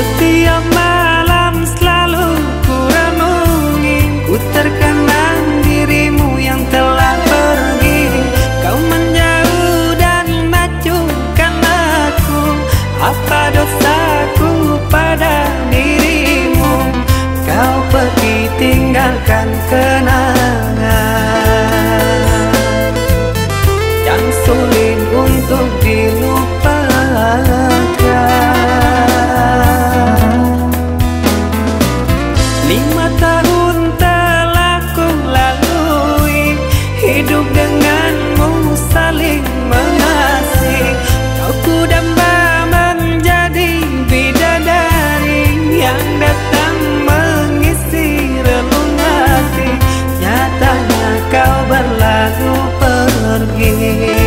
Setiap malam selalu ku renungi Ku terkenang dirimu yang telah pergi. Kau menjauh dan majukan aku Apa dosaku pada dirimu? Kau pergi tinggalkan kenangan kau berlalu pergi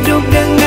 Hidup dengan